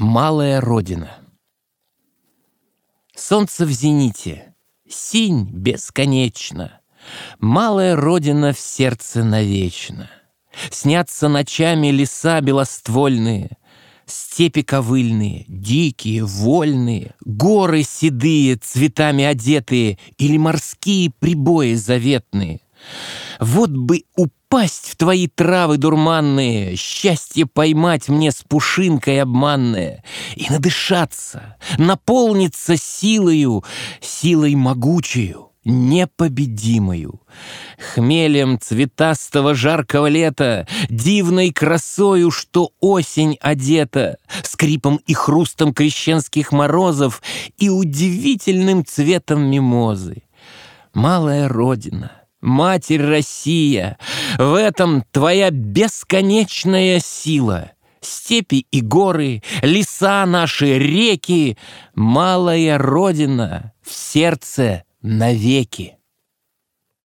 Малая Родина Солнце в зените, синь бесконечно, Малая Родина в сердце навечно. Снятся ночами леса белоствольные, Степи ковыльные, дикие, вольные, Горы седые, цветами одетые Или морские прибои заветные. Вот бы упасть в твои травы дурманные, Счастье поймать мне с пушинкой обманное И надышаться, наполниться силою, Силой могучую, непобедимою. Хмелем цветастого жаркого лета, Дивной красою, что осень одета, Скрипом и хрустом крещенских морозов И удивительным цветом мимозы. Малая Родина, Матерь Россия, В этом твоя бесконечная сила — Степи и горы, леса наши, реки, Малая Родина в сердце навеки.